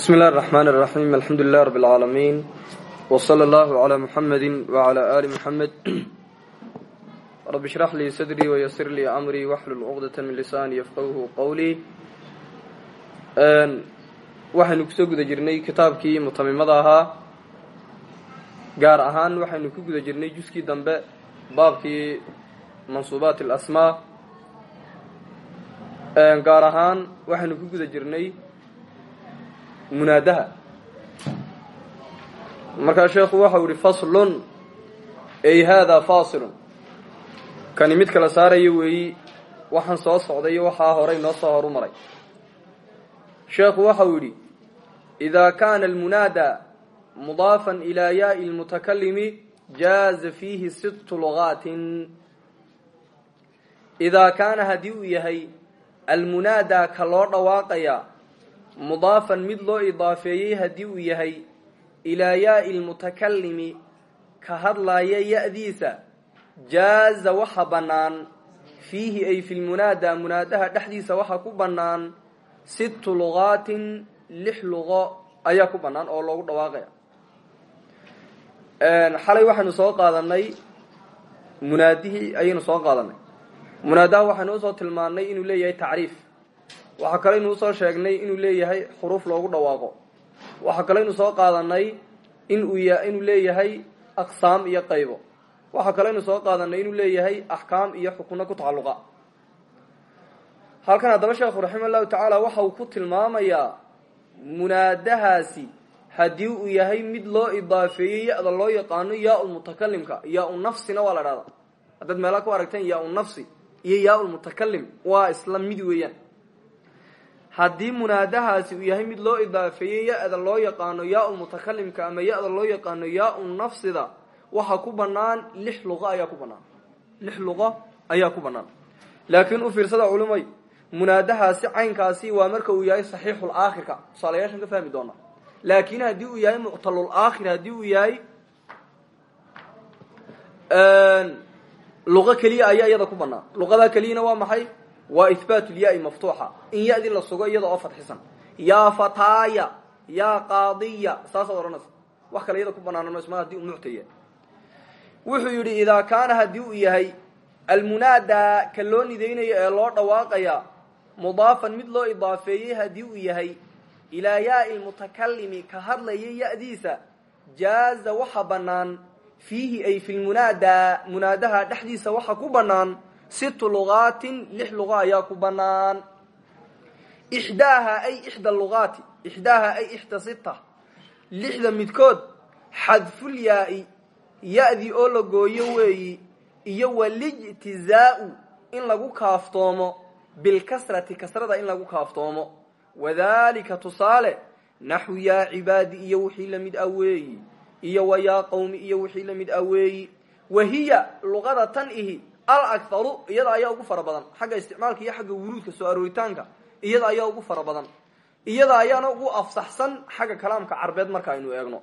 bsmi اllahi الرحmn الرaحيm alxamdu لlah rb العaalamiin وslى اllah عlى mحamedi وعlى ali mحamed rb اshrax lii sadrii وysir lii amrii wxlul cqdaة min lisaani yfqahu qowlii waxaynu kusoo guda jirnay kitaabkii mutamimada ahaa gaar ahaan waxaynu ku guda jirnay juskii dambe baabkii mansuubaat اlasmaa gaar ahaan waxaynu ku guda jirnay munaadaha. Markaa sheekhu waxau yihi faslun ay haadaa fasilun kani mid kala saaraya weeyi waxaan soo socday iyo waxaa horay noo soo horu maray. Sheekhu waxau yidhi idaa kaana almunaada mudaafan ilaa yaai lmutakalimi jaaza fiihi sittu lugaatin idaa kaana haddii uu yahay almunaada ka loo dhawaaqaya mudaafan mid loo idaafeeyey haddii uu yahay ilaa yaai lmutakalimi ka hadlaaya ya-diisa jaaza waxa bannaan fiihi ay fi lmunaada munaadaha dhexdiisa waxa ku bannaan sittu lugaatin lix luqo ayaa ku bannaan oo loogu dhawaaqaya. Xalay waxaynu soo qaadanay munaadihii ayaynu soo qaadanay munaadaha waxaynu u soo tilmaannay inuu leeyahay tacriif waxaa kale inuu soo sheegnay inuu leeyahay xuruuf loogu dhawaaqo. Waxaa kale inu soo qaadanay inuu inuu leeyahay aqsaam iyo qaybo. Waxaa kale inu soo qaadanay inuu leeyahay axkaam iyo xukunno ku tacalluqa. Halkan haddaba sheekhu raxima allahu tacaala waxa uu ku tilmaamayaa munaadahaasi haddii uu yahay mid loo idaafeeyey ya-da loo yaqaano yaa lmutakalimka yaa-u nafsina waa la dhahdaa haddaad meelaa ku aragteen yaa-u nafsi iyo yaa lmutakalim waa isla mid weeyaan haddii munaadahaasi uu yahay mid loo idaafeeyey ya-da loo yaqaano yaa-u mutakalimka ama ya-da loo yaqaano yaa-u nafsida waxaa ku banaan lix luqo ayaa ku banaan lix luqo ayaa ku banaan laakiin u fiirsada culumay munaadahaasi caynkaasi waa marka uu yahay saxiixul aakhirka. Tusaalayaashan ka fahmi doonaa laakiin haddii uu yahay muctalul aakhir haddii uu yahay luqo keliya ayaa iyada ku banaan luqadaa keliyana waa maxay waa ihbaat lyaai maftuuxa. In ya-dii la sugo iyada oo fadxisan. Yaa fataaya yaa qaadiya saasaad odhanaysa. Wax kale iyada ku banaanan mayso mar haddii wuxuu yidhi idaa kaana haddii uu yahay almunaada ka loo nidaynayo ee loo dhawaaqaya mudaafan mid loo idaafeeyey haddii uu yahay ilaa yaai lmutakalimi ka hadlaya ya-diisa jaaza waxa bannaan fiihi ay fi lmunaada munaadaha dhexdiisa waxa ku bannaan sittu lugaatin lix luqa ayaa ku bannaan. Ixdaaha ay ixda lugaati ixdaaha ay ixda sita. Lixda midkood xadful yaa-i ya-dii oo la gooyo weeyi iyo walijtizaau in lagu kaaftoomo. Bilkasrati kasrada in lagu kaaftoomo. Wadalika tusaale naxwu yaa cibaadi iyo wixii la mid a weeyi iyo wa yaa qowmi iyo wixii la mid a weeyi. Wahiya luqada tan ihi alakharu iyada ayaa ugu fara badan. Xagga isticmaalka iyo xagga wuruudka soo arooritaanka iyada ayaa ugu fara badan. Iyada ayaana ugu afsaxsan xagga kalaamka carbeed marka aynu eegno.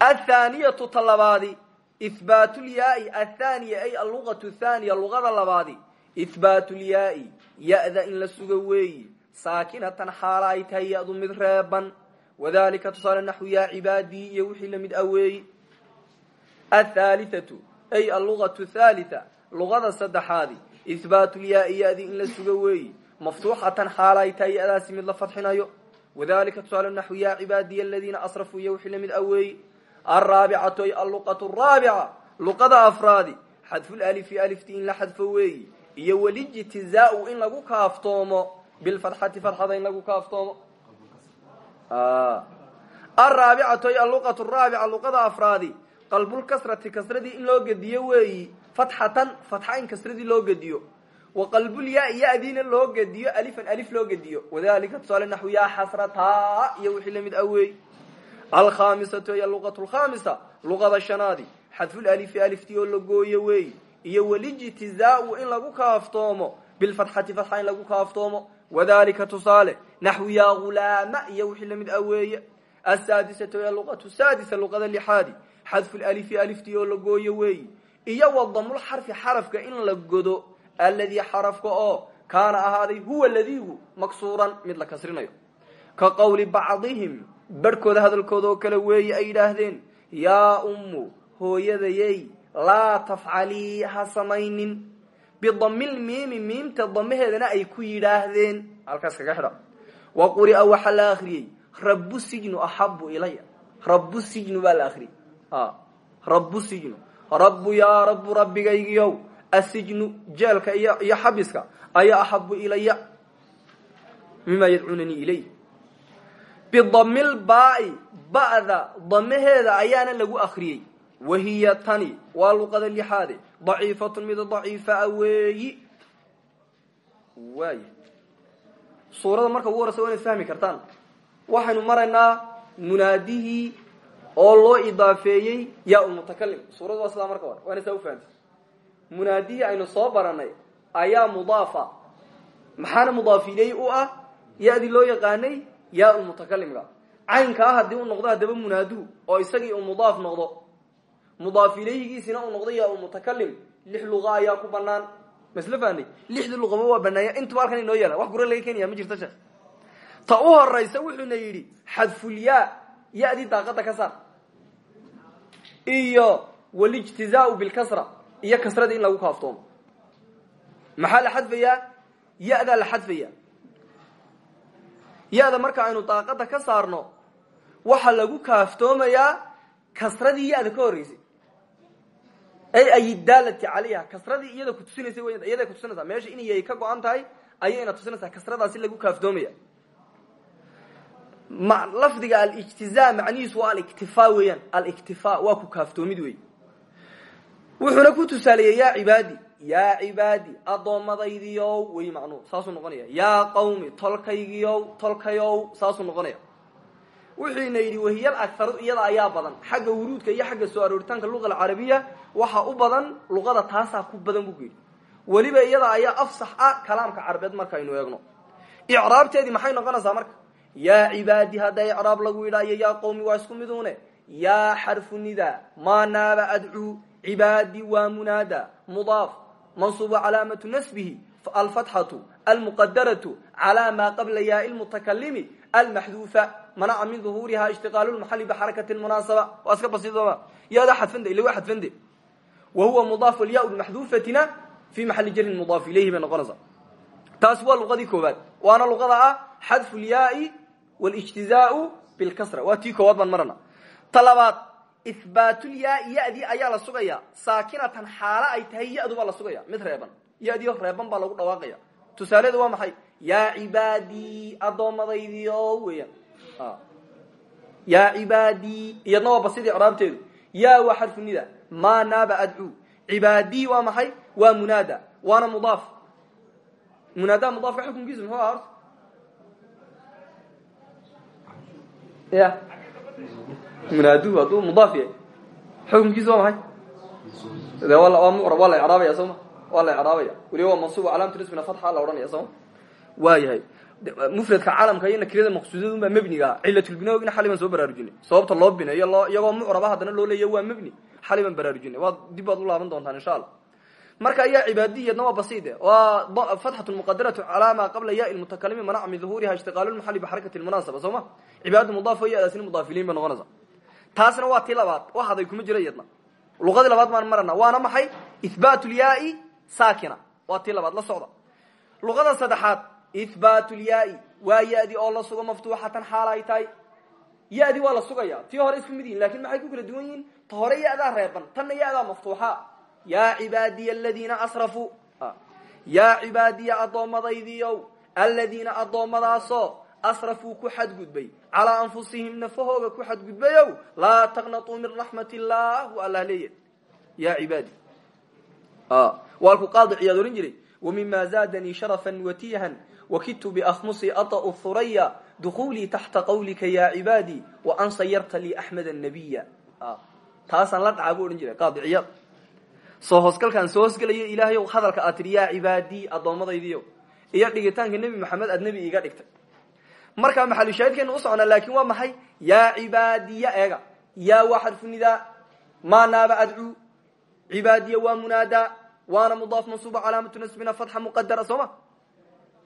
Athaaniyatu ta labaadi ihbaatulyaai athaniya ay alluqatu thaniya luqada labaadi. Ihbaatulyaai ya-da in la sugo weeyi. Saakinatan xaala ay tahay ya-du mid reeban wadalika tusaale naxwu yaa cibaadii iyo la mid a weeyi. Athaalithatu ay alluqatu thalitha luqada saddexaadi. Ihbaatulyaai ya-di in la sugo weeyi. Maftuuxatan xaala ay tahay ya-daasi mid la fadxinayo. Wadalika tusaale naxwu yaa cibaadiya aladiina asrafuu iyo wixii la mid a weeyi. Alraabicatu ay alluqatu raabica luqada afraadi. Xadfulalifi alifti in la xadfo weeyi. Iyo walijtizaau in lagu kaaftoomo. Bilfadxati fadxada in lagu kaaftoomo. Alraabicatu ay alluqatu raabica luqada afraadi qalbulkasrati kasradii in loo gediyo weeyi fatxatan fatxa in kasradii loo gediyo. Wa qalbulyaai ya-diina loo gediyo alifan alif loo gediyo. Wadalika tusaale naxwu yaa xasrataa iyo wixii la mid a weey alkhamisatu ay aluqatu lkhamisa luqada shanaadi. Xadfulalifi aliftii oo la gooyo weey iyo walijtizaau in lagu kaaftoomo. Bilfatxati fatxa in lagu kaaftoomo. Wadalika tusaale naxwu yaa gulaama iyo wixii la mid a weeye asaadisatu ay aluqatu saadisa luqada lixaadi xadfulalifi aliftii oo la gooyo weeyi iyo wadamulxarfi xarafka in la godo alladii xarafka oo kaana ahaaday huwa ladiigu maksuuran mid la kasrinayo ka qowli bacdihim barhkooda hadalkooda oo kale weeye ay yidhaahdeen yaa ummu hooyadayey laa tafcalii ha samaynin bidamilmiimi miimta damaheedana ay ku yidhaahdeen halkaas kaga xidha wa quri'a waxaa la akriyey rabu sijnu axabu ilaya rabu sijnu baa la akriyey rabu sijnu rabu yaa rabu rabbigaygiyow asijnu jeelka iyo iyo xabiska ayaa axabu ilaya mima yadcuunanii ilay bidamilbaai ba'da damaheeda ayaana lagu akriyey wahiya tani waa luqada lixaade. Daciifatun mid daciifa weeyi. Waay suurada marka ugu horeysa inaad fahmi kartaan waxaynu maraynaa munaadihii oo loo idaafeeyey yaa mutakalim suuradu waa sidaa marka hore waa ina saa ufahamta munaadihii aynu soo baranay ayaa mudaafa. Maxaana mudaaf iley u ah? Ya-dii loo yaqaanay yaa mutakalimka caynka ah haddii uu noqdo haddaba munaaduhu oo isagii uu mudaaf noqdo. Mudaaf ilayhigiisina uu noqdo yaa mutakalim lix luqa ayaa ku banaan masla fahnay lixdii luqaba waa banaanya intuba halkan inoo yaalla. Wax gura laga keenaya ma jirto sheekh ta u horaysa wuxuuna yidhi xadfulyaa ya-dii daaqada ka saar. Iyo walijtizaau bilkasra iyo kasradii in lagu kaaftoomo maxaa la xadfayaa? Ya-daa la xadfaya ya-da marka aynu daaqada ka saarno waxaa lagu kaaftoomayaa kasradii ya-da ka horreysay. Ay ayidaalati calayha kasradii iyada kutusinaysa iyada kutusinaysaa meesha in yay ka go-an tahay ayayna tusinaysaa kasradaasi lagu kaaftoomaya. ma lafdiga alijtizaa macnihiisu waa aliktifaa weeyaan. Aliktifaa waa ku kaaftoomid wey wuxuuna ku tusaaleeyey yaa cibaadi yaa cibaadi addoommadaydiyow wey macnuhu saasuu noqonaya. Yaa qawmi tolkaygiyow tolkayow saasuu noqonaya. Wuxuuna yidhi wahiyal akaru iyada ayaa badan. Xagga wuruudka iyo xagga soo arooritaanka luqa alcarabiya waxaa u badan luqada taasaa ku badan buu ku yidhi. Weliba iyada ayaa afsax ah kalaamka carabeed markaynu eegno. Icraabteedii maxay noqonaysaa marka yaa cibaadi hadda icraab lagu yidhaayo yaa qawmi waa isku midune yaa xarfu nida maa naaba adcuu cibaadi waa munaada mudaaf. Mansuuba calaamatu nasbihi alfatxatu almuqadaratu calaa maa qabla yaai lmutakalimi almaxduufa. Manaca min duhuuriha ishtiqaalu lmaxali bixarakati lmunaasaba waa iska basiidoma yaada xadfande ila waa xadfande. Wa huwa mudaaf alyaa maxduufatina fi maxali jarin mudaaf ilayhi bay noqonaysaa. Taasi waa luqadii koowaad. Waana luqada ah xadfu lyaai walijtizaau bilkasra waa tii koowaad baan marana ta labaad ihbaatulyaai ya-dii ayaa la sugaya saakinatan xaalo ay tahay ya-du baa la sugaya mid reeban ya-dio reeban baa lagu dhawaaqaya tusaaleedu waa maxay yaa cibaadii addoommadaydiio weeyaan yaa cibaadii iyadna waa basidii icraabteedu yaa waa xarfu nida maa naaba adcuu cibaadii waa maxay waa munaada waana ya. Munaadu hadduu mudaaf yahay xukunkiisu waa maxay de waa mucrab waa la icraabaya sooma waa la icraabaya weliba waa mansuub calaamatu nasbina fatxa la odhanaya sooma waa yahay mufradka caalamka iyo nakirada maqsuudadun baa mebniga ah cilatulbinawgina xali baan soo baraarujinay. Sababta loo bineeyo iyagoo mucraba haddana loo leeya waa mebni xali baan baraarujinay. Waa dib baad u laaban doontaan insha allah marka ayaa cibaadiyadna waa basiide waa fatxatu muqadaratu calaa maa qabla yaai lmutakalimi manaca min duhuuriha ishtiqaalu lmaxali bixarakati lmunaasaba soo ma? Cibaadada mudaaf ya-daasina mudaafiliin bay noqonaysa taasna waa tii labaad wax haday kuma jira iyadna luqadii labaad baan marana waana maxay? Ihbaat lyaai saakina. Waa tii labaad la socda. Luqada saddexaad ihbaat lyaai waa ya-di oo la sugo maftuuxatan xaal ay tahay. Ya-di waa la sugaya tii hore isku mid yihiin laakiin maxay ku kala duwan yihiin? Ta hore ya-daa reeban tanna ya-daa maftuuxa yaa cibaadiya aladiina asrafuu yaa cibaadiya addoommadaydiiow aladiina addoommadaasoo asrafuu ku xadgudbay. Calaa anfusihim nafahooga ku xadgudbayow laa taqnatuu min raxmat illah wa allah leeya. Ya cibaadi waalku qaadi ciyaad ohan jiray. Wamima zaadanii sharafan watiihan wakidtu biakhmusi aطa'u huraya dukuulii taxta qawlika ya cibaadi wa an sayarta lii axmed annabiya taasaan la dhacaa bu odhan jiray qaadi ciyaad soo hoosgalkaan soo hoosgelayo ilaahayow hadalka aad tidhi yaa cibaadii addoommadaydiyo iyo dhigitaanka nebi maxamed aad nebi iiga dhigtay. Markaa maxalushaahidkeenu u socnaa laakin waa maxay? Yaa cibaadiya eega. Yaa waa xarfu nidaa. Maa naaba adcuu cibaadiya waa munaadaa. Waana mudaaf mansuuba calaamatu nasbina fatxa muqadara soo ma?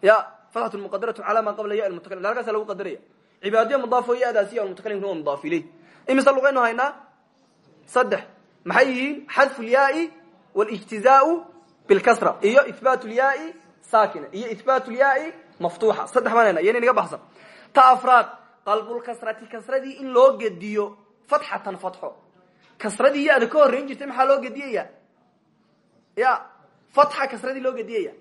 Ya fatxatu muqadaratu calaa maa qabla ya mutakalim halkaasa lagu qadaraya cibaadiya mudaaf o yadaasi almutakalimkuna waa mudaaf ileyh imise luqaynu haynaa? Saddex. Maxay yihiin? Xadfu lyaai wاlijtizaau bilkasra iyo ihbaat lyaai saakina iyo ihbaat lyaai maftuuxa saddex baan hayna yani naga baxsan ta afraad qalbulkasrati kasradii in loo gediyo fatxatan fatxo kasradii ya-da ka horreyn jirtay maxaa loo gediyaya ya fatxa kasradii loo gediyaya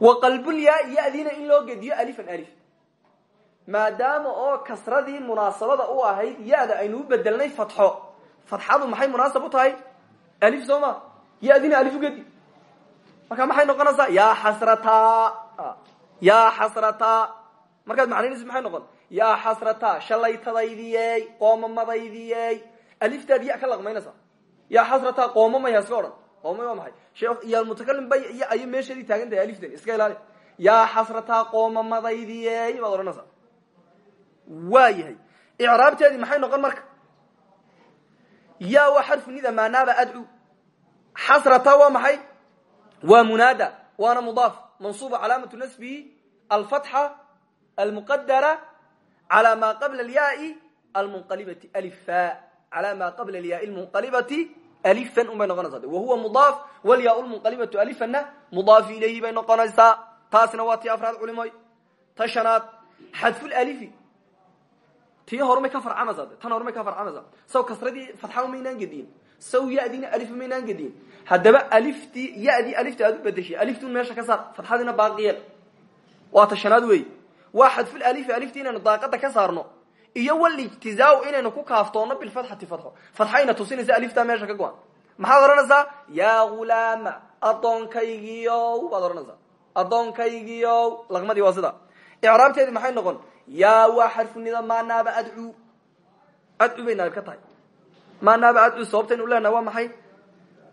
wa qalbulyaa ya-diina in loo gediyo alifan alif maadaama oo kasradii munaasabada u ahayd ya-da aynu u bedelnay fatxo fatxadu maxay munaasab u tahay alif soo ma ya-diina alif ugedi. Marka maxay noqonaysaa? Ya xasrata ya xasrata markaad macnaynaysa maxay noqon? Yaa xasrata shalaytadaydiyey qoomamadaydiyey. Aliftaad ya ka laqmaynaysa. Yaa xasrata qoomamaya iska odhan. Qoomamay waa maxay? Iyo mutakalim bay iyo ayo meesheedii taagan tahay aliftan iska ilaali. Yaa xasrata qoomamadaydiyey baad odhanaysaa waa yahay. Maxay noqon marka? Ya waa xarfu nida maanaaba adcu xasrata waa maxay? Waa munaada waana mudaaf. Mansuuba calaamatu nasbihi alfatxa almuqadara calى ma qabla alyaai almunqalibati alifa calى ma qabla alyaai almunqalibati alifan un bay noqonaysaa. De wahuwa mudaaf walyaa lmunqalibatu alifana mudaaf ilayhi bay noqonaysaa. Taasina waa tii afraad culimoy ta shanaad xadfulalifi tii horumay ka farcamaysaa de tan horumay ka farcamaysaa saw kasradii fatxa maynaan gediyin saw yadiina alif maynaan gediyin haddaba aliftii yadii alifta aad u bedeshay aliftun meesha ka saar fatxadiina baaqiyeel waa ta shanaad wey waa xadfulalifi alifti inaynu daaqada ka saarno iyo walijtizaau inaynu ku kaaftoono bilfatxati fatxo fatxayna tusinaysa aliftaa meesha ka go-an maxaad odhanaysaa yaa ghulaama addoonkaygiiow baad odhanaysaa addoonkaygiiow laqmadii waa sida icraabteedi maxay noqon yaa waa xarfunida maanaaba adcu adcu bay naab ka tahay maanaaba adcu sababtaynu leenaha waa maxay?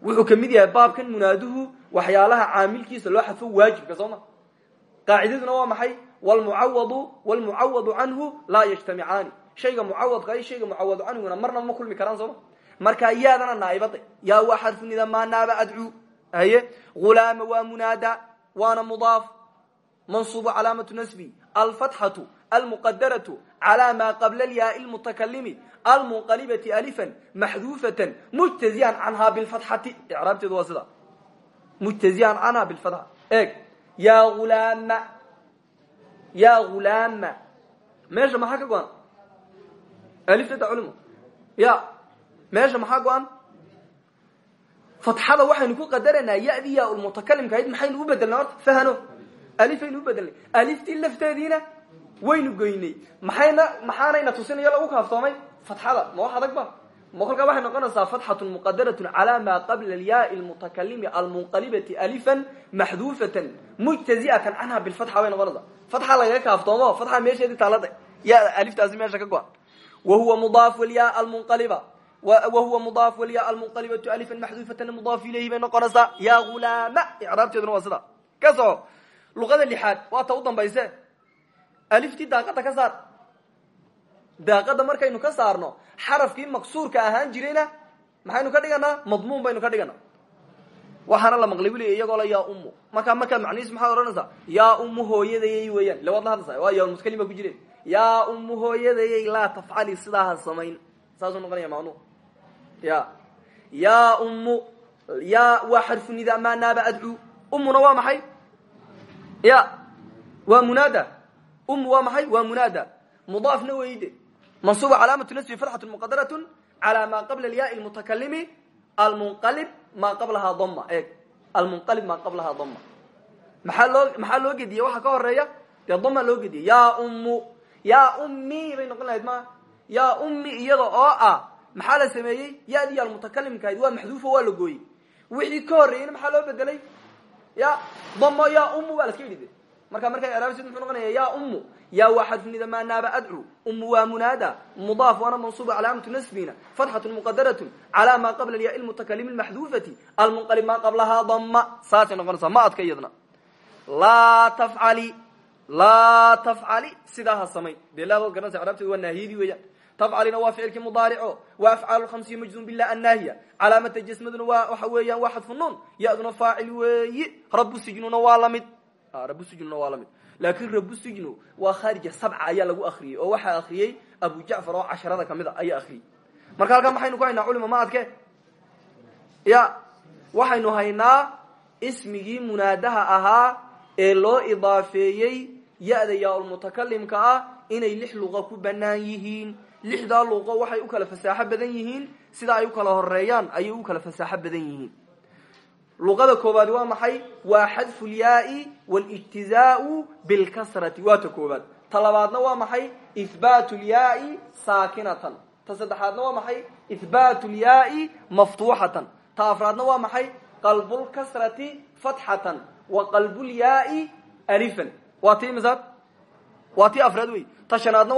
Wuxuu ka mid yahay baabkan munaaduhu waxyaalaha caamilkiisa loo xadfo waajibka soo ma? Qaacidaduna waa maxay? Wlmucawadu wlmucawadu canhu laa yajtamicaani. Shayga mucawadka iyo shayga mucawadu canhuguna marnaba ma kulmi karaan sooma markaa yaadana naaibada yaa waa xarfunida maanaaba adcu haye? Ghulaama waa munaada waana mudaaf. Mansuubu calaamatu nasbi. Alfatxatu almuqadaratu calى ma qabla lyaai lmutakalimi almunqalibati alifan maxduufatan mujtaziyan canha bilfatxati icraabteedu waa sida mujtaziyan canha bilfatxa eeg yaa ghulaama ya ghulaama meesha maxaa ka go-an aliftada culimo ya meesha maxaa go-an fatxada waxaynu ku qadaraynaa yadii ya lmutakalimka ahayd maxaynu u bedelnay horta fahano alifaynu u bedelnay aliftii lafteediina waynu goynay. Maxayna maxaanayna tusinaya lagu kaaftoomay? Fatxada ma wax adag ba? Ma kolkaa waxay noqonaysaa fatxatun muqadaratun calaa maa qabla alyaai lmutakalimi almunqalibati alifan maxduufatan mujtaziatan canha bilfatxa bay noqonaysaa. Fatxa lagaga kaaftoomo fatxa meesheedii taalada ya aliftaasi meesha ka go-an. Wahuwa mudaaf walyaa almunqaliba. Wahuwa mudaaf walyaa almunqalibatu alifan maxduufatan mudaaf ilayhi bay noqonaysaa. Ya ghulaama icraabteeduna waa sida ka soco luqada lixaad waa ta u aliftii daaqada ka saar. Daaqada markaynu ka saarno xarafkii maqsuurka ahaan jirayna maxaynu ka dhiganaa? Madmuun baynu ka dhiganaa. Waxaana la maqlay weliga iyagoo la yaa ummu. Markaa markaad macnihiis maxaad odhanaysaa? Yaa ummu hooyadayey weeyaan. Ila waad la hadlaysaa waa yaalmuskelim baa ku jireen. Yaa ummu hooyadayey laa tafcali sidaa ha samayn. Saasuu noqonaya macnuhu ya yaa ummu yaa waa xarfu nida maanaaba adcu ummuna waa maxay? Ya waa munaada ummu waa maxay? Waa munaada. Mudaafna weyde mansuuba calaamatu nasbi fatxatu muqadarat calى ma qabla alyaai lmutakalimi almunqalib maa qablahaa dama eeg. Almunqalib maa qablahaa dama maxaa loo maxaa loo gediye waxaa ka horreeya dee dama loo gediye yaa ummu yaa ummi bay noqon lahayd ma. Yaa ummi iyada oo ah maxaa la sameeyey? Yadii almutakalimkahayd waa maxduufo waa la gooyey. Wixii ka horreeyeyna maxaa loo bedelay? Ya damo yaa ummu baa laska yidhi de marka markay eraabsid muxuu noqonaya ya ummu ya waa xadfunida maanaaba adcu ummu waa munaada mudaaf waana mansuuba calaamatu nasbina fatxatu muqadaratun calaa maa qabla alyaa lmutakalimi maxduufati almunqalib maa qablahaa dama saasay noqonaysaa ma adka iyadna. Laa tafcali laa tafcali sidaa ha samayn dee laadood garanaysa craabteeda waa naahiyadii weeyaan tafcalina waa ficilkii mudaarico wa afcaal khamsiya majzum bilah annaahiya. Calaamata jasmaduna waa waxa weeyaan waa xadfu nuun ya-duna faacil weeyi rabu sijnuna waa la mid rabu sijnuna waa la mid rabu sijnu waa khaarija sabca ayaa lagu akriyey oo waxaa akriyey abu jacfar oo casharada ka mid a ayaa akriyey marka halkan maxaynu ku haynaa culima ma adke? Ya waxaynu haynaa ismigii munaadaha ahaa ee loo idaafeeyey ya-da yaa-ulmutakalimka ah inay lix luqa ku banaan yihiin. Lixdaa luqo waxay u kala fasaaxo badan yihiin sida ay u kala horeeyaan ayay u kala fasaaxo badan yihiin luqada koobaadi waa maxay waa xadfu lyaai walijtizaau bilkasrati waa ta koobaad ta labaadna waa maxay ihbaatu lyaai saakinatan ta saddexaadna waa maxay ihbaatu lyaai maftuuxatan ta waa maxay qalbulkasrati fatxatan wa qalbulyaai alifan waa ti misaad tii afraad wey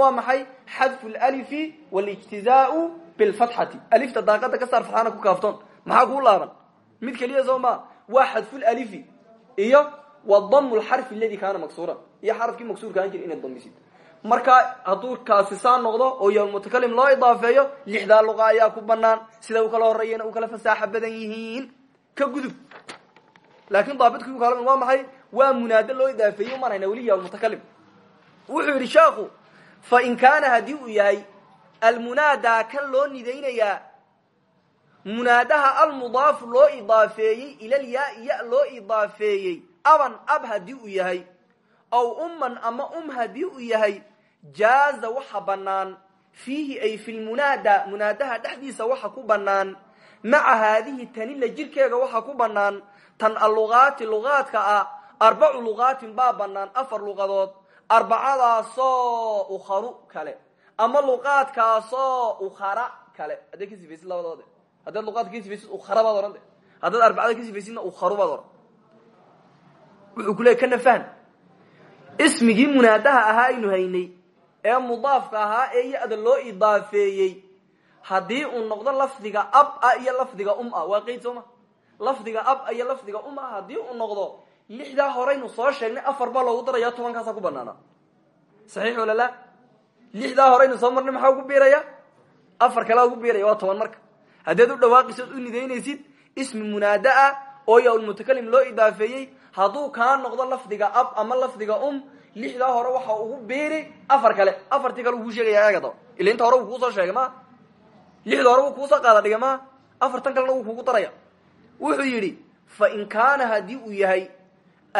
waa maxay xadfu lalifi walijtizaau bilfatxati alifta daaqada ka saar fatxana ku kaaftoon maxaa kuu laaban mid keliya soo ma waa xadfulalifi iyo wa damu lxarfi aladi kaana maksuuran. Iyo xarafkii maksuurka aan jir inaad damisid marka hadduu kaasi noqdo oo yomutakalim loo idaafeeyo lixdaa luqa ayaa ku banaan sida u kala horeeyana u kala fasaaxo badan yihiin. Ka gudub. Laakin daabitki u kala waa maxay? Waa munaado loo idaafeeyey umaan hayna weli yomutakalim wuxuu yidhi sheekhu fa in kaana haddii uu yahay almunaadaa kan loo nidaynayaa munaadaha almudaafu loo idaafeeyey ilalyaai ya loo idaafeeyey aban ab haddii uu yahay aw umman ama um haddii uu yahay jaaza waxa bannaan. Fiihi ay fi lmunaada munaadaha dhexdiisa waxa ku bannaan. Maca haadihi tanila jirkeega waxa ku bannaan. Tan alluqaati luqaadka ah arbacu luqaatin baa bannaan afar luqadood arbacadaasoo ukharu kale ama luqaadkaasoo ukhara kale. Hadday ka labadoode haddaad luqaadka ka sifaysid ukhara baad ohan de haddaad arbacada ka sifaysidna ohan wuxuu ku leey kana fahm ismigii munaadaha ahaa aynu haynay ee mudaafka ahaa ee ya-da loo idaafeeyey. Haddii uu noqdo lafdiga ab ah iyo lafdiga um ah waa qeyd lafdiga ab iyo lafdiga um ah haddii uu noqdo lixdaa horeynu soo sheegnay afar baa loogu daraya tobankaasa ku banaana saxiix wala la lixdaa horeynu soo marnay maxaa ugu biiraya? Afar kalea ugu biiraya waa toban marka haddaad u dhawaaqisood u nidaynaysid ismi munaada ah oo yaa-ulmutakalim loo idaafeeyey hadduu kaa noqdo lafdiga ab ama lafdiga um lixdaa hore waxa ugu biiri afar kale afartii kale uu kuu sheegaya eegada ila inta hore uu kuusoo sheegay ma lixda hore wuu kuusoo qaada dhigay ma afartan kalena wuu kugu daraya wuxuu yidhi fa in kaana haddii uu yahay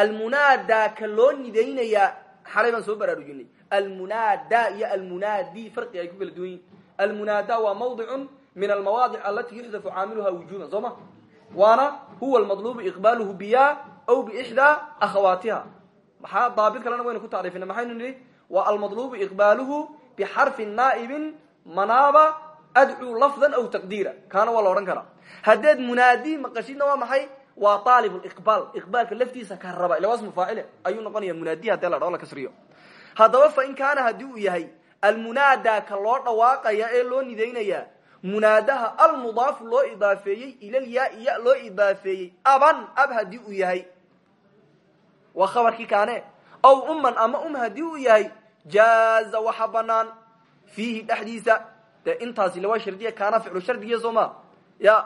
almunaada ka loo nidaynayaa xalay baan soo baraarujinay almunaada iyo almunaadi farqi ay ku kala duwan yihiin almunaada waa mawdicun min almawaadic alati yuxdafu caamiluha wujuban soo ma waana huwa almadlubu iqbaaluhu biya aw biixdaa akhawaatiha maxaa daabit kalena waynu ku tacriifina maxaynu nihi waa almadlubu iqbaaluhu bixarfi naa'ibin manaaba adcuu lafdan aw taqdiira kaana waa la odhan karaa haddeed munaadi maqashidna waa maxay waa aalib iqbaal iqbaalka laftiisa ka raba ila waa ismu faacile ayuu noqonaya munaadi hadee la dhao la kasriyo haddaba fa in kaana haddii uu yahay almunaada ka loo dhawaaqaya ee loo nidaynaya munaadaha almudaafu loo idaafeeyey ilalyaai ya loo idaafeeyey. Aban ab haddii uu yahay. Waa khabarkii kaane? Aw umman ama um haddii uu yahay jaaza waxa banaan fiihi dhexdiisa. Dee intaasi lawaa shardiya kaana ficlu shardigiya soo ya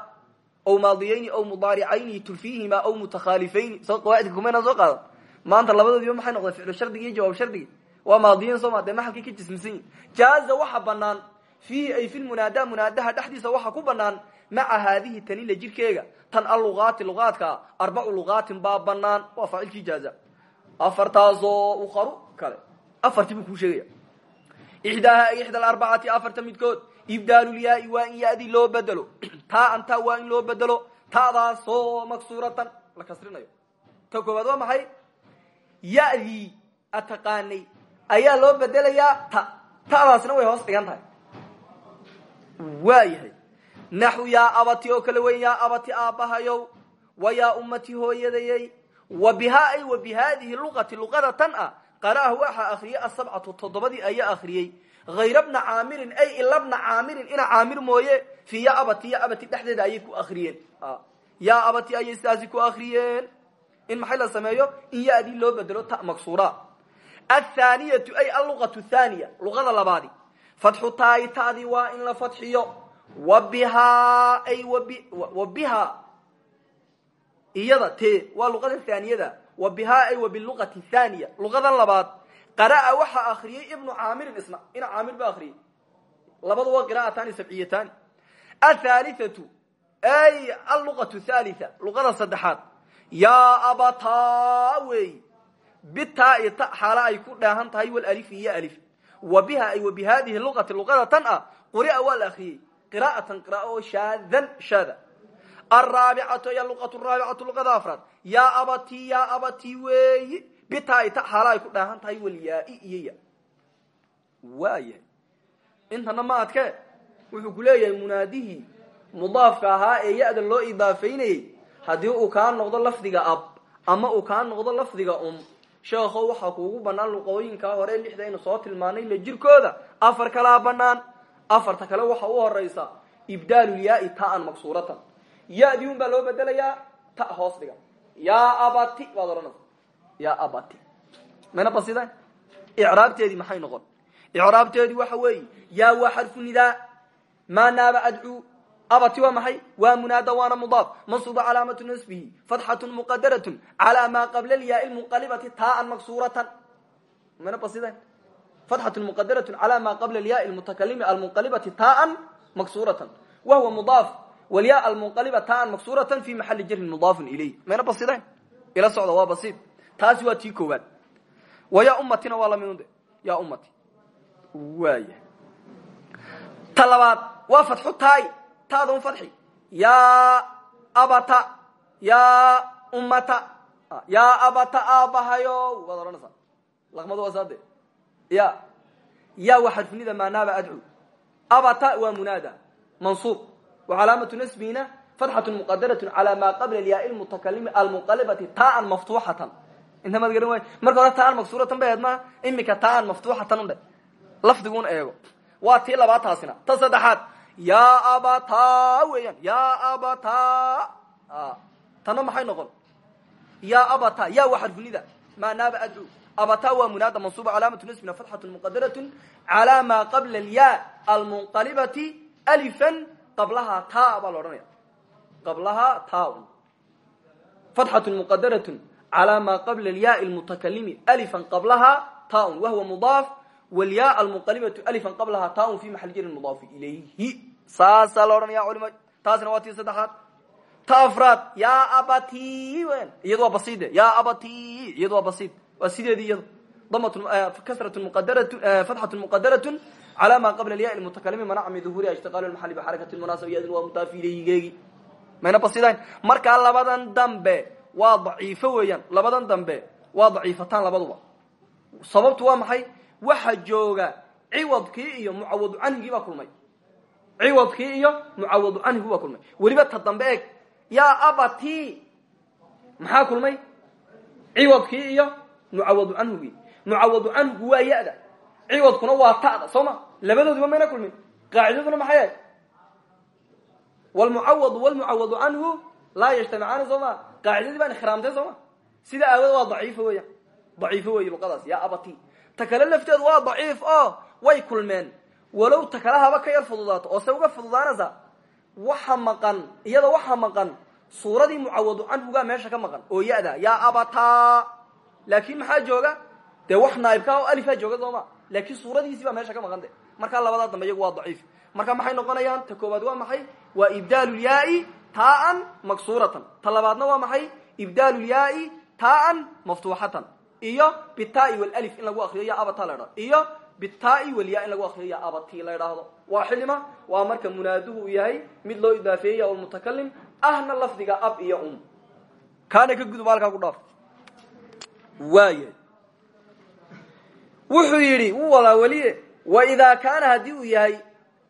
aw maadiyayni aw mudaaricayni tulfiihima aw mutakhaalifayni soo qawaacidka kumaynaan soo qaadan maanta labadoodiba maxay noqdeen ficlu shardigi iyo jawaab shardigi waa maadiyin soo ma? Dee maxalkii ka jismisan yihiin jaaza waxa banaan fiihi ay fi lmunaada munaadaha dhexdiisa waxa ku banaan maca haadihi tanila jirkeega. Tan alluqaati luqaadka arbacu luqaatin baa banaan waa faacilkii jaaza. Afartaasoo ukharu kale. Afartii buu kuu sheegaya. Ixdaaha ixda alarbacati afarta midkood. Ibdaalulyaai waa in ya-dii loo bedelo taa an taa waa in loo bedelo ta'daasoo maksuuratan la kasrinayo. Ta koowaad waa maxay? Ya-dii ataqaanay. Ayaa loo bedelayaa ta. Ta'daasina way hoos dhigan waa yahay. Naxu yaa abati oo kale weyn yaa abati aabbahayow wa yaa ummati hooyadayey wa bihaa ay wa bi haadihi luqati luqada tan ah. Qara'ahu waxaa akhriyey asabcatu toddobadii ayaa akhriyey. Hayra bna ay ila bna caamirin ina caamir mooye fii ya abati ya abati dhexdeeda ayay ku akhriyeen. Yaa abati ayay sidaasi ku akhriyeen. In maxay la in ya-dii loo bedelo ta maksuura. Athaniyatu ay alluqatu thaniya luqada labaadi fatxu taayi ta'dii waa in la fadxiyo wa bihaa ay wa bihaa iyada te waa luqada thaaniyada. Wa bihaa ay wa biluqati thaniya luqadan labaad qara'a waxaa akriyey ibnu caamirin isna ina caamir ba akriyey labadu waa qira'atani sabciyatani athaalithatu ay alluqatu thalitha luqada saddexaad. Yaa abataa weey bitaa i ta xaala ay wa biha ay wa bi hadihi luqati luqada tan ah. Quri'a waa la akriyey qira'atan qira'a oo shaadan shaada. Araabicatu ya luqatu raabicatu luqada afraad. Yaa abati yaa abati weeyi bitaa ta xaala ay ku dheehan tahay walyaai iyo ya. Waayahay intana ma adke wuxuu ku leeyahay munaadihii mudaafka ahaa ee ya-da loo idaafeynayey. Haddii uu kaa noqdo lafdiga ab ama uu kaa noqdo lafdiga um sheekho waxaa kuugu banaan luqooyinkaa hore lixda aynu soo tilmaanay la jirkooda. Afar kalaa banaan afarta kale waxa u horeysa ibdaalulyaai taan maksuuratan ya-dii baa loo bedelayaa ta hoos dhiga. Yaa abati baad odhanaysa. Yaa abati. Mayna basida icraabteedii maxay noqon? Icraabteedii waxa weeye yaa waa xarfu nidaa. Maa naaba adcuu abati waa maxay? Waa munaada waana mudaaf mansuuba calaamatu nasbihi fatxatun muqadaratun calaa maa qabla lyaai lmunqalibati taaan maksuuratan mana basiden fatxatun muqadaratun calaa maa qabla lyaai lmutakalimi almunqalibati taaan maksuuratan wahuwa mudaaf walyaa almunqaliba taaan maksuuratan fi maxali jarin mudaafun ilayh. Mayna basiden ila socda waa basiid taasi waa tii koowaad wa yaa ummatina waa lamidunde yaa ummati. Waaya. Ta labaad waa fatxu taay taadun fadxi yaa abata yaa ummata yaa abata aabahayo waad odhanaysaa. Laqmadu waa saade ya yaa waa xarfunida maanaaba adcu. Abata waa munaada mansuub. Wa calaamatu nasbina fatxatu muqadarat calaa maa qabla lyaai lmutakalimi almunqalibati taan maftuuxatan. Inta maad garan waay marka hore taan maksuuratan bay ahayd maa imika taan maftuuxatan undhe lafdiguun eego. Waa tii labaad taasina. Ta saddexaad yaa abata weeyaan yaa abata tana maxay noqon? Yaa abata ya waa xarfunida maanaaba adcu abata waa munaada mansuuba calaamatu nasbina fatxatu muqadaratun calaa maa qabla alyaa almunqalibati alifan qablaha taa baa la odhanaya. Qablaha taa fatxatu muqadaratun calaa maa qabla alyaai lmutakalimi alifan qablaha taun wahuwa mudaaf. Walyaa almunqalibatu alifan qablaha taun fi maxal jarin mudaafi ilayhi saasaa la odhanaya culima taasina waa tii saddexaad ta afraad yaa abati wen iyado waa basiide yaa abati iyado waa basiid waa sideedi iyado fatxatu muqadaratun calaa maa qabla alyaa lmutakalimi manaca min duhuriha ishtiqaalu lmaxali bixarakati lmunaasaba iyadin waa mudaafi ilayhigeegi mayna basidayn markaa labadan dambe waa daciifo weeyaan labadan dambe waa daciifataan labaduba sababtu waa maxay? Waxa jooga ciwadkii iyo mucawadu canhigii baa kulmay ciwadkii iyo mucawadu canhigu baa kulmay. Weliba ta dambe eeg yaa abati. Maxaa kulmay? Ciwadkii iyo mucawadu canhugii mucawadu canhigu waa ya-da. Ciwadkuna waa ta'da soo ma? Labadoodiba mayna kulmin. Qaacidaduna maxay ahayd wlmucawadu wlmucawadu canhu laa yajtamicaani soo ma? Qaacidadii baan ikhraamtay soo ma? Sida aawada waa daciifo weya daciifo wey luqadaas yaa abati. Ta kale lafteedu waa daciif oo way kulmeen walow ta kale haba ka yar fududaato oo se uga fududaanaysa waxa maqan iyada waxa maqan suuradii mucawadu canhugaa meesha ka maqan oo ya-da yaa abata laakin maxaa jooga? Dee wax naaibka oo alifaa jooga sooma laakiin suuradiisii baa meesha ka maqan de. Markaa labadaa dambe iyagu waa daciif. Marka maxay noqonayaan? Ta koowaad waa maxay? Waa ibdaalulyaai taaan maksuuratan. Ta labaadna waa maxay? Ibdaalulyaai taaan maftuuxatan. Iyo bitai walif in lagu akriyo ya abata la dhahdo iyo bitai walya in lagu akriyo ya abati la idhaahdo waa xilima waa marka munaaduhu uu yahay mid loo idaafeeyey almutakalim ahna lafdiga ab iyo um. Kaana ka gudub halkaa ku dhaaf. Waaya wuxuu yidhi wuu wadaa weliye waidaa kaana haddii uu yahay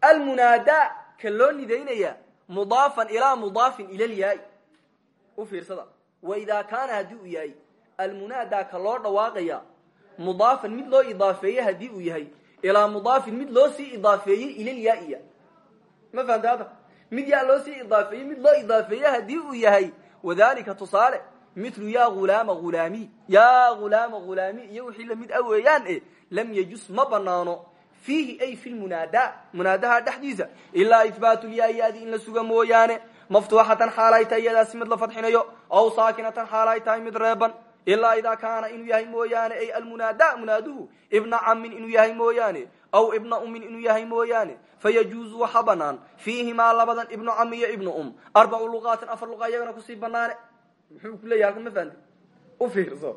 almunaada ka loo nidaynaya mudaafan ilaa mudaafin ila lyaai u fiirsada. Waidaa kaana haddii uu yahay almunaada ka loo dhawaaqaya mudaafan mid loo idaafeeye haddii uu yahay ilaa mudaafin mid loo sii idaafeeyey ilalyaaiya ma fahamta mid yaa loo sii idaafeeyey mid loo idaafeeye haddii uu yahay wadalika tusaale milu ya ghulaama ghulaami ya ghulaama ghulaami iyo wixii la mid a weeyaan e lam yajus ma banaano fiihi ay fi lmunaada munaadaha dhexdiisa ilaa ihbaatu lyaayadi in la suga mooyaane. Maftuuxatan xaalay tahay iyadaasi mid la fadxinayo aw saakinatan xaalay tahay mid reeban ilaa idaa kaana inuu yahay mooyaane ay almunaada munaaduhu ibna camin inuu yahay mooyaane aw ibna umin inuu yahay mooyaane fayajuuzu waxa banaan fiihimaa labadan ibnu cami iyo ibnu um. Arbacu luqaatin afar luqa iyagana ku sii banaane muxuu ku leyahy ma fahanti u fiirso.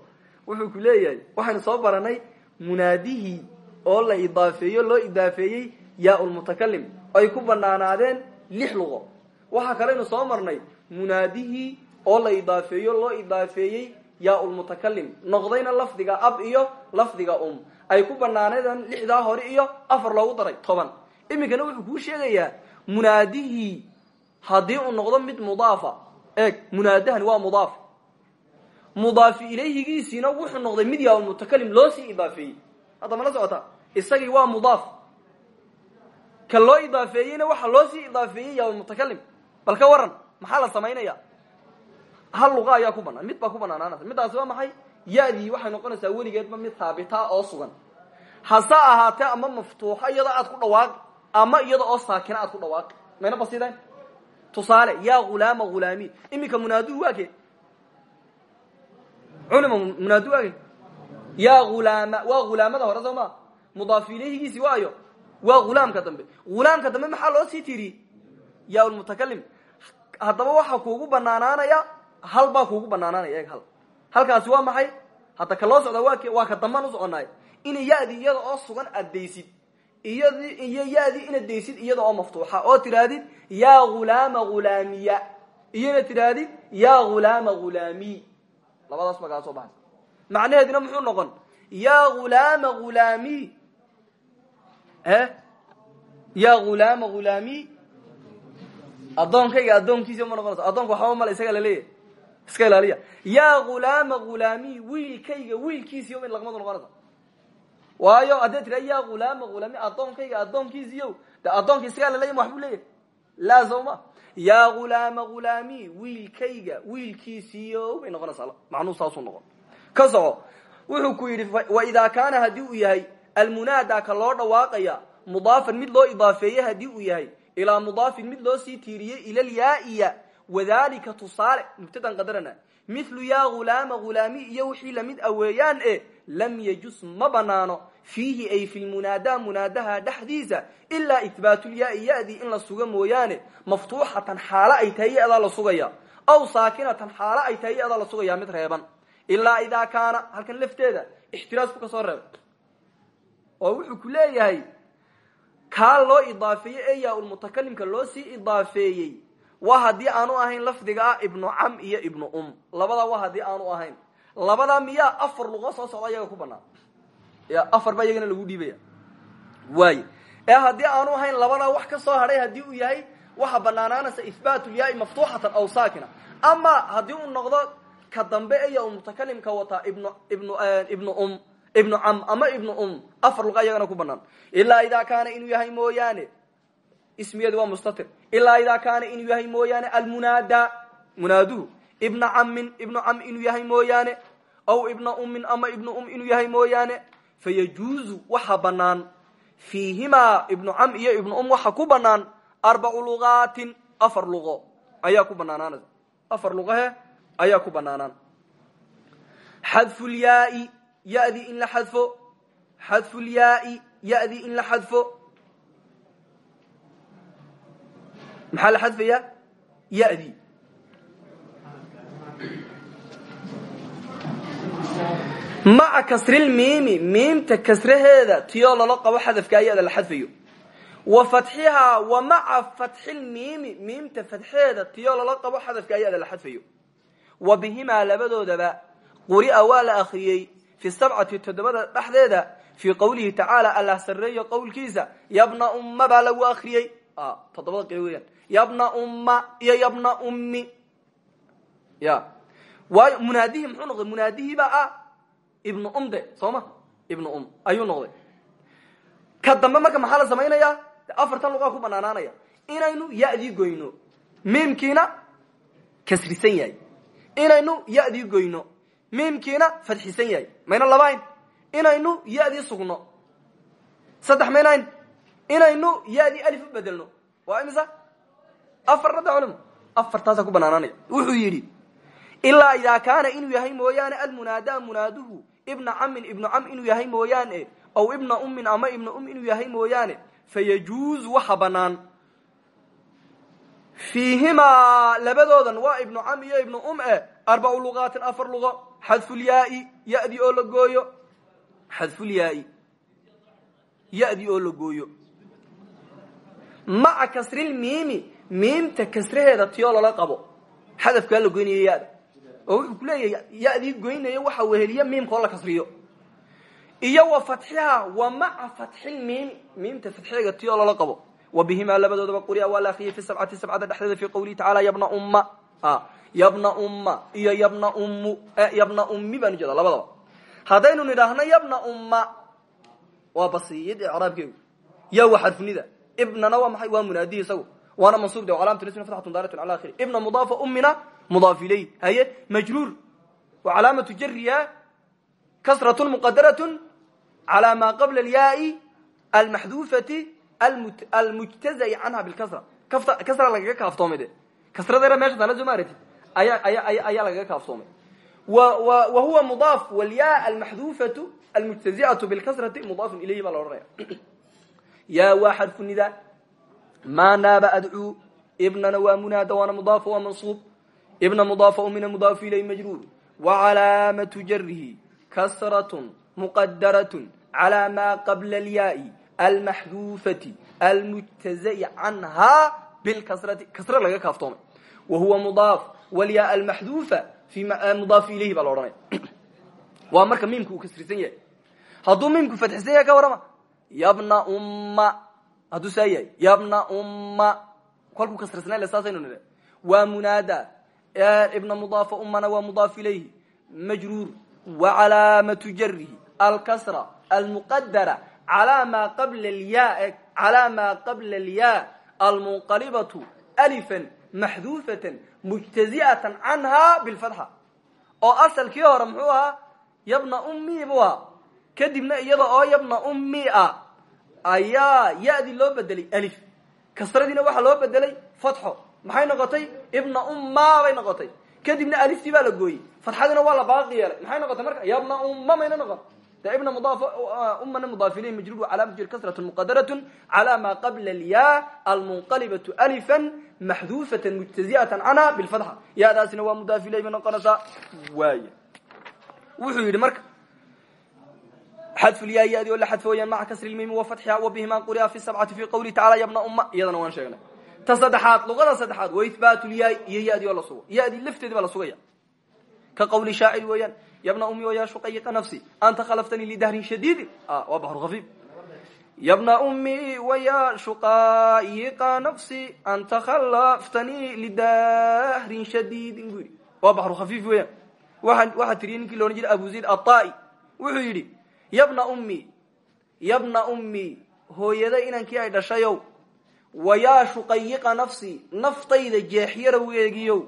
Wuxuu ku leeyahay waxaynu soo baranay munaadihii oo la idaafeeyo loo idaafeeyey yaa lmutakalim ay ku banaanaadeen lix luqo. Waxaa kaleynu soo marnay munaadihii oo la idaafeeyo loo idaafeeyey yaa lmutakalim noqdayna lafdiga ab iyo lafdiga um. Ay ku banaanadeen lixdaa hore iyo afar loogu daray toban. Iminkana wuxuu kuu sheegayaa munaadihii haddii uu noqdo mid mudaafa eeg munaadahani waa mudaaf. Mudaafi ilayhigiisiina wuxuu noqday mid yaa lmutakalim loo sii idaafeeyey. Hadda ma la socota? Isagii waa mudaaf. Ka loo idaafeeyeyna waxaa loo sii idaafeeyey yaa lmutakalim bal ka waran maxaa la samaynaya hal luqa ayaa ku banaan mid baa ku banaanaanaysa. Middaasi waa maxay? Ya-dii waxay noqonaysaa weligeedba mid haabita oo sugan. Hase ahaatee ama maftuuxa iyadoo aad ku dhawaaqi ama iyada oo saakina aad ku dhawaaqi mayna basidayn tusaale yaa ghulaama ghulaami iminka munaaduhu waa ke culima munaadu waa ke yaa ghulaama waa ghulaamada hore soo ma? Mudaafu ilayhigiisi waayo. Waa ghulaamka dambe. Ghulaamka dambe maxaa loo sii tiri? Yaa lmutakalim haddaba waxaa kuugu banaanaanaya hal baa kuugu banaanaanaya eeg hal. Halkaasi waa maxay? Hadda ka loo socda waa ka dambaan u soconaay ina ya-di iyada oo sugan aad daysid. Iyad iyo ya-dii inaad daysid iyada oo maftuuxa. Oo tidhaahdid yaa ghulaama ghulaamiya iyona tidhaahdid yaa ghulaama ghulaamiy labadaas ba kaa soo baxay macnaheedina muxuu noqon? Yaa ghulaama ghulaamiy e yaa ghulaama ghulaamiy addoonkayga addoonkiisi ma noqonaysa addoonka waxba male isaga laleeyahy iska ilaaliya. Yaa ghulaama ghulaamiy wiilkayga wiilkiisiyo in laqmadu noqonaysa waayo haddee tira yaa ghulaama ghulaamiy addoonkayga addoonkiisiyo de addoonka isagaa laleeya ma waxbuu leeyahy laa sawma yaa ghulaama ghulaamiy wiilkayga wiilkiisiyo bay macnuu saasuu noqon. Ka wuxuu ku yidhi waidaa kaana haddii uu yahay almunaada ka loo dhawaaqaya mudaafan mid loo idaafeeye haddii uu yahay ilaa mudaafin mid loo sii tiiriyey ilalyaaiya wadalika tusaale mubtadan qadarana mithlu yaa ghulaama ghulaami iyo wixii la mid a weeyaan e lam yajus ma banaano fiihi ay fi lmunaada munaadaha dhexdiisa ilaa ihbaatulyaai ya-dii in la suga mooyaane maftuuxatan xaalo ay tahay ya-daa la sugaya aw saakinatan xaalo ay tahay ya-daa la sugaya mid reeban ilaa idaa kaana halkan lafteeda ixtiraasku ka soo reeba oo wuxuu ku leeyahay kaa loo idaafeeyey ee ulmutakalimka loo sii idaafeeyey waa haddii aanu ahayn lafdiga ah ibnu cam iyo ibnu um. Labadaa waa haddii aanu ahayn. Labadaa miyaa afar luqo soo socda iyaga ku banaan ya afar baa iyagana lagu dhiibaya. Waay. Ee haddii aanu ahayn labadaa wax ka soo hadhay haddii uu yahay waxa banaanaanaysa ihbaatulyaai maftuuxatan aw saakina. Ama haddii uu noqdo ka dambe ee yaa ulmutakalimka wataa ibnu ibnu ibnu um ibnu cam ama ibnu um. Afar luqa iyagana ku banaan ilaa idaa kaana inuu yahay mooyaane ismigeedu waa mustatir. Ilaa idaa kaana inuu yahay mooyaane almunaada munaaduhu ibna camin ibnu cam inuu yahay mooyaane aw ibna ummin ama ibnu um inuu yahay mooyaane fayajuuzu waxa banaan fiihimaa ibnu cam iyo ibnu um waxa ku banaan arbacu luqaatin afar luqo ayaa ku banaanaanaysa afar luqahe ayaa ku banaanaan xadfulyaai yadii in la xadfo. Xadfulyaai yadii in la xadfo maxaa la xadfayaa? Yadii maca kasrilmiimi miimta kasraheeda tiyoo lala qabo xadafkaa yada la xadfayo. Wa fatxihaa wa maca fatxilmiimi miimta fatxeeda tiyoo lala qabo xadafkaa yada la xadfayo. Wa bihimaa labadoodaba quri'a waa la akriyey fi sabcati toddobada dhexdeeda fii qowlihi tacaala allah sarreeyo qowlkiisa yabna umma baa lagu weeyaan yabna umma iyo yabna ummi. Ya. Waayo munaadihii muxuu noqday? Munaadihiibaa ah ibnu um de soo ma ibnu um ayuu noqday. Ka dambe marka maxaa la samaynayaa? Afartan luqaa ku banaanaanaya. Inaynu yadii goyno. Miimkiina kasrisan yahay. Inaynu yadii goyno. Miimkiina fadxisan yahay. Mayna labayn. Inaynu yadii sugno. Saddex maynayn inaynu yadii alif u bedelno. Imisa afar radda culimo afartaasaa ku banaanaanaya wuxuu yidhi ilaa idaa kaana inuu yahay mooyaane almunaadaa munaaduhu ibna camin ibnu cam inuu yahay mooyaane aw ibna ummin ama ibna um inuu yahay mooyaane fayajuuzu waxa banaan fiihimaa labadoodan waa ibnu cam iyo ibnu um e arbacu luqaatin afar luqo xadfulyaai yadi oo la gooyo. Xadfulyaai yadi oo la gooyo. Maca kasrilmiimi miimta kasraheeda tiyoo lala qabo. Xadafkaa la goynaya yada oo wuxuu ku leeyahay yadii goynaya waxa weheliya miimka oo la iyo wa fatxiha wa maca fatxilmiimi miimta fatxeega tiyoo lala qabo. Wa bihimaa labadoodaba quri'a waa la akriyay fi sabcati sabcada dhexdeeda fi qawlihi tacala yabna umma. Yabna umma iyo yabna ummu yabna ummi baan ujeeda labadaba. Haddaynu nidhaahno yabna umma waa basiyid icraabkeegu ya wa xarfunida ibnana waa maxay? Waa munaadihi isagu waana mansuub de calaamatu ismi fatxatun daaratun cala akhiri ibna mudaafa ummina mudaaf ilayh haye majruur wa calaamatu jariya kasratun muqadaratun cala ma qabla alyaai almaxduufati almujtazai canha bilkasra kasra lagaga kaaftoomay de kasradeera meesha taala soo ma aratid aya aya ayaa lagaga kaaftoomay wa huwa mudaaf walya almaxduufatu almujtaziatu bilkasrati mudaafun ilayhi baa la odhanaya ya waa xarfu nida ma naaba adcuu ibnana waa munaada waana mudaaf waa mansuub ibna mudaafa mina mudaaf ilayhi majruur wacalaamatu jarihi kasratun muqadaratun cala ma qabla alyaai almaxduufati almujtazai canha bilkasrati kasra laga kaaftoomay wa huwa mudaaf walya almaxduufa mudaaf ilayhi baa la odhanaya waa marka miimka uu kasrisan yahay hadduu miimku fadxisan yahay ka warrama yabna umma hadduu saa yahay yabna umma kolkuu kasrisnaa saasaynu nidhe waa munaada ibna mudaafa ummana waa mudaaf ilayhi. Majruur wa calaamatu jarihi alkasra almuqadara calaa maa qabla alya calaa maa qabla alyaa. Almunqalibatu alifan maxduufatan mujtazi'atan canha bilfatxa. Oo asalkii hore muxuu ahaa yabna ummi bu ahaa. Kadibna iyada oo yabna ummi ah ayaa ya-dii loo bedelay alif. Kasradiina waxaa loo bedelay fatxo. Maxay noqotay? Ibna umma bay noqotay. Kadibna aliftii baa la gooyey. Fatxadiina waa la baaqi yeelay. Maxay noqotay marka? Yabna umma mayna noqon. De ibna mudaaf ummana mudaaf ilayhi majruur calaamatu jir kasratun muqadaratun cala ma qabla alya almunqalibatu alifan maxduufatan mujtazi'atan canha bilfatxa. Yaadaasina waa mudaaf ilayhi bay noqonaysaa. Waaya wuxuu yidhi marka xadfulyaa yadi oo la xadfo wayaan maca kasri lmimi wa fatxiha wa bihimaa quri'a fi sabcati fi qawlihi tacala yabna umma iyadana waan sheegnay ta saddexaad luqada saddexaad wa ihbaatu lyaai iyo yadi oo la sugo yadi lafteedi baa la sugaya ka qawli shaacir weeyaan yabna ummi o yaa shuqayiqa nafsi anta khalaftanii lidahrin shadiidin waa baxru khafiif yabna ummi waya shuqayiqa nafsi anta khalaftanii lidahrin shadiidin bu yidhi waa baxru khafiif weeyaan waxaa tiriyay ninkii loodhan jiray abu zayd atai wuxuu yidhi yabna ummi yabna ummi hooyada inankii ay dhashayow. Wayaa shuqayiqa nafsi naftayda jeexyaroweegiyow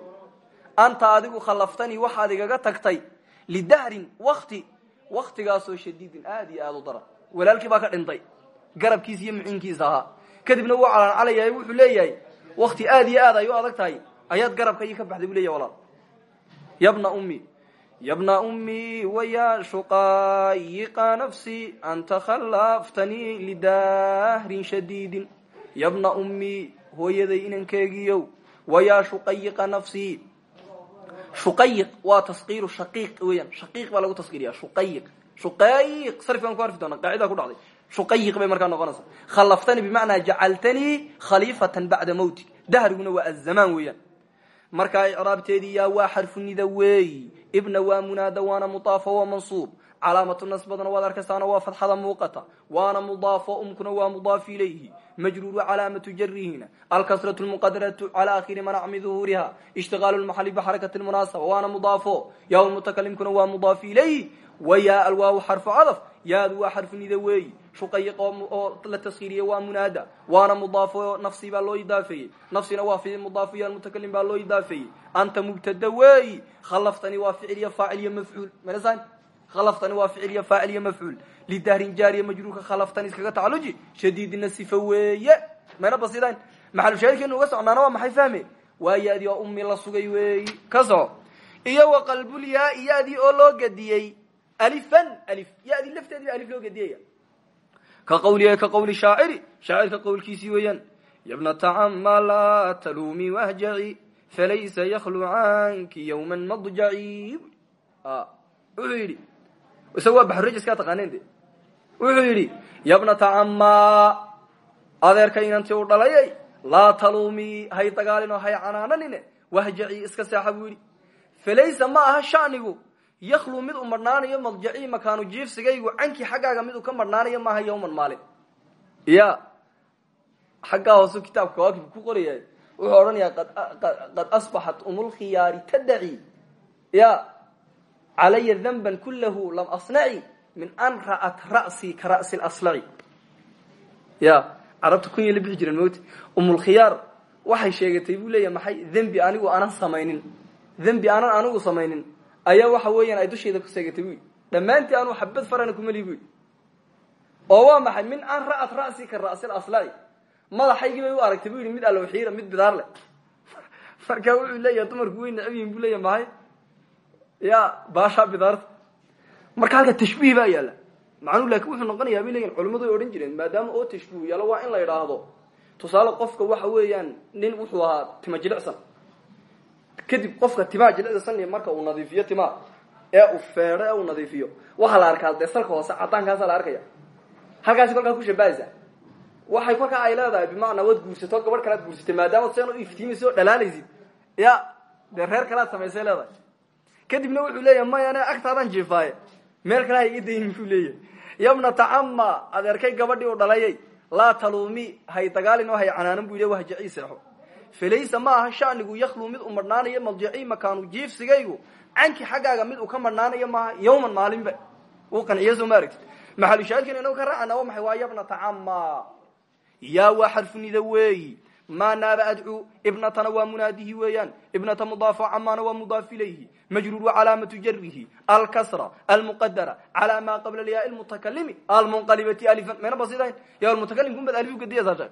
anta adigu khallaftanii waxaad igaga tagtay lidahrin wakti waktigaasoo shadiidin aad iyo aada u daran. Walaalkii baa ka dhintay garabkiisa iyo mucinkiisa ahaa. Kadibna wuu calaancalayahay wuxuu leeyahay wakti aad iyo aad ay u adag tahay ayaad garabka ii ka baxday buu leyahy walaal. Yabna ummi yabna ummi waya shuqayiqa nafsi anta khallaftanii lidahrin shadiidin yabna ummi hooyaday inankeegiyow wayaa shuqayiqa nafsi shuqayiq waa taskiiru shaqiiq weeyaan shaqiiq baa lagu taskiriya shuqayiq shuqayiq sarifkan ku arfi doona qaacidaa ku dhacday shuqayiq bay markaa noqonaysaa khallaftanii bimacnaa jacaltanii khaliifatan bacda mawtig dahriguna waa azamaan weeyaan markaa icraabteedii yaa waa xarfu nida weeyi ibna waa munaada waana mudaafo waa mansuub. Calaamatu nasbadana waad arkaysaana waa fadxada muuqata. Waana mudaafo umkuna waa mudaaf ilayhi. Majruuru calaamatu jarihina alkasratu lmuqadaratu cala akhiri manacmi duhuuriha ishtigaalu lmaxali bixarakati lmunaasaba waana mudaafo yaa mutakalimkuna waa mudaaf ilayhi. Wayaa alwaawu xarfu cadaf. Yaadu waa xarfu nida weeyi shuqayiq oo la taskhiiriye waa munaada waana mudaafo nafsi baa loo idaafeeyey nafsina waa ficil mudaaf iyo almutakalim baa loo idaafeeyey anta mubtada weeyi khalaftani waa ficil iyo faacil iyo mafcuul malesan khalaftani waa ficil iyo faacil iyo mafcuul lidahrin jaariya majruurka khalaftani iskaga tacaluji shadiidina sifa weeye mayna basidayn maxalushaahidkeenu uga socnaana waa maxay fahme waa ya-di oo ummi la sugay weeyi ka iyo wa qalbulyaai yadii oo loo gediyey alifan alif yadii lafteedii ba alif loo gediyaya ka qawli ka qawli shaaciri shaacirka qawlkiisii weeyaan. Yabnata cama laa taluumi wahjaci falaysa yaklu canki yawma madjaci wuxuu yidhi isaga waa baxrujiskaa taqaaneen de? Wuxuu yidhi yabnata cama adeerka inantii u dhalayay? Laa taluumi hay dagaalino hay canaananine wahjaci iska seexa buu yidhi. Falaysa ma aha shanigu yaklu mid u marhnaanayo madjaci makaanu jiifsigaygu canki xaggaaga mid uu ka marhnaanayo maaha yawman maalin. Ya xaggaa hoosu kitaabka kawaakib ku qoraya wuxuu odhanayaa qad asbaxat umulkhiyaari tadaci ya calaya danban kulahu lam asnaci min an ra'at ra'sii ka ra'si laslaci ya carabta kun yay la bixi jireen mota umulkhiyaar waxay sheegatay buu leeya maxay dembi anigu aanan samaynin? Dembi aanan anigu samaynin ayaa waxa weeyaan ay dusheeda ku seegatay buyi dhammaantii anuu xabad farana kumali buyi oo waa maxay? Min an ra'at ra'si ka ra'si laslaci madaxaygii bay u aragtay bu yidhi mid alowxiira mid bidaar leh. Marka wuxuu leeyahay dumarku way necab yihiin bu leeya mahay ya baashaa bidaarta. Marka halka tashbiih baa yaalla. Macnuu laakin wuxuu noqonayaa bay leeyihiin culimmadu ay odhan jireen maadaama oo tashbiih yaalo waa in la idhaahdo tusaale qofka waxa weeyaan nin wuxuu ahaa tima jilicsan kadib qofka timaha jilicsan marka uu nadiifiyo timaha ee uu feedho ee uu nadiifiyo waxaa la arkaa dee hoose cadaankaasa la arkaya halkaasi kolkaa ku shabahaysa waxay kolkaa ay leedahay bimacnaa waad guursato gabadh kalaad guursatay maadaama seen u iftiimaysa dhalaalaysid. Ya dee reer kalaad samaysay leedahay. Kadibna wuxuu leeyahay maya ane agtaadaan jiifaaye. Meel kale ha iga dayin buu leeyahay. Yabnata gabadhii u dhalayay. Laa taluumi hay dagaalin oo hay canaanan bu yidhi wahjaci seexo falaysa ma aha shanigu yaklu mid u marhnaanayo madjaci makaanu jiifsigaygu canki xaggaaga mid uu ka marhnaanayo maaha yawman maalinba. Uu qanciyo soo ma aragtid. Maxalushaahidkan inagu ka raacana waa maxay? Waa yabnata cama yaa waa xarfunida weeyi ma naaba adcuu ibnatana waa munaadihi weeyaan. Ibnata mudaafo camaana waa mudaaf ilayhi majruur wa calaamatu jarihi alkasra almuqadara calaa ma qabla lyaa lmutakalimi almunqalibati alifan. Mayna basidayn ya mutakalim kumbad alif ugadiyasa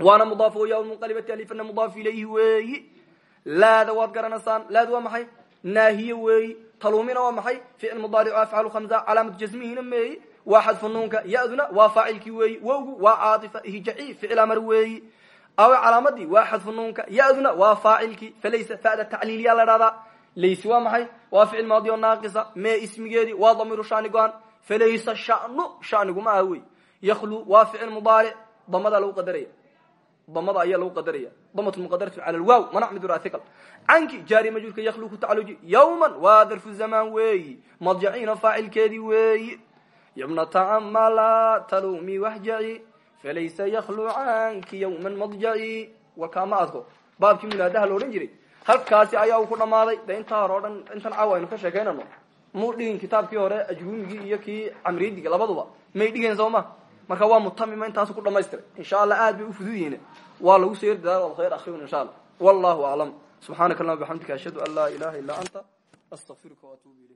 waana mudaafo ya munqalibati alifana mudaaf ilayhi weeyi laada waad garanaysaan laad waa maxay naahiye weeyi taluumina waa maxay ficil mudaaric afcalu khamsa calaamatu jasmihina meeyi waa xadfu nuunka yaduna waa faacilkii weeyi wowgu waa caaifa hijai ficil amar weeyi aw calaamadii waa xadfu nuunka yaduna waa faacilkii falaysa fada tacliiliya la dhahdaa laysi waa maxay waa ficil maadi oo naaqisa mee ismigeedii waa damiiru shani go-an falaysa shanu shanigu ma aha wey yaklu waa ficil mudaaric damada lagu qadaraya damada ayaa lagu qadaraya damat muqadaratu cala lwaaw manac midurahiqal canki jaari majhuurka yaklu ku tacaluji yawman waa darfu zamaan weeyi. Madjaciina faacilkeedii weeyi. Yabnata cama laa talumi wahjaci falaysa yaklu canki yawman madjaci warkaama adko baabkii munaadaha la odhan jiray halkaasi ayaa uu ku dhammaaday. De intaa hore o dhan intan caawa aynu ka sheekaynano muu dhigin kitaabkii hore ajruumigii iyo kii camridiga labaduba. Marka waa mutamima intaasu ku dhamaystiray insha allah aad bay ufudud yihiin waa lagu soo yerdadaa khayr akhriun insha allah. Wallahu aclam subxaanaka allahuma bixamdika ashhadu an laa ilaha illa anta astaqfiruka waatuubu ilayk